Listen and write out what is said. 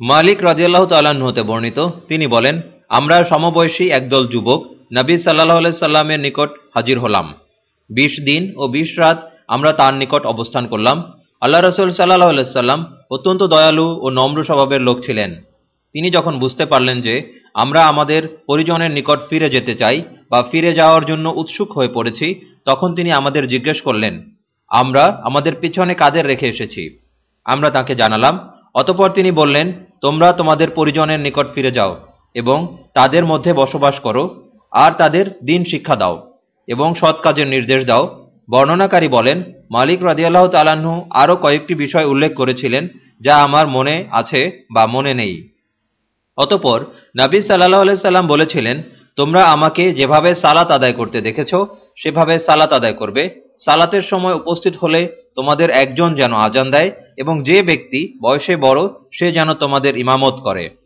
মালিক রাজিয়াল্লাহ তাল্লাহ্ন হতে বর্ণিত, তিনি বলেন, আমরা সমবয়সী একদল যুবক নবী সাল্লাহ সাল্লামের নিকট হাজির হলাম। বিশ দিন ও বিশ রাত আমরা তার নিকট অবস্থান করলাম। আল্লাহ রসুল সাল্লাহ সাল্লাম অত্যন্ত দয়ালু ও নম্র স্বভাবের লোক ছিলেন। তিনি যখন বুঝতে পারলেন যে আমরা আমাদের পরিজনের নিকট ফিরে যেতে চাই বা ফিরে যাওয়ার জন্য উৎসুক হয়ে পড়েছি, তখন তিনি আমাদের জিজ্ঞেস করলেন, আমরা আমাদের পিছনে কাদের রেখে এসেছি? আমরা তাকে জানালাম। অতপর তিনি বললেন তোমরা তোমাদের পরিজনের নিকট ফিরে যাও এবং তাদের মধ্যে বসবাস করো, আর তাদের দিন শিক্ষা দাও এবং সৎ কাজের নির্দেশ দাও। বর্ণনাকারী বলেন, মালিক রাজিয়াল্লাহ তালাহু আরও কয়েকটি বিষয় উল্লেখ করেছিলেন যা আমার মনে আছে বা মনে নেই। অতপর নবী সাল্লাহ সাল্লাম বলেছিলেন, তোমরা আমাকে যেভাবে সালাত আদায় করতে দেখেছ, সেভাবে সালাত আদায় করবে। সালাতের সময় উপস্থিত হলে তোমাদের একজন যেন আজান দেয় এবং যে ব্যক্তি বয়সে বড় সে যেন তোমাদের ইমামত করে।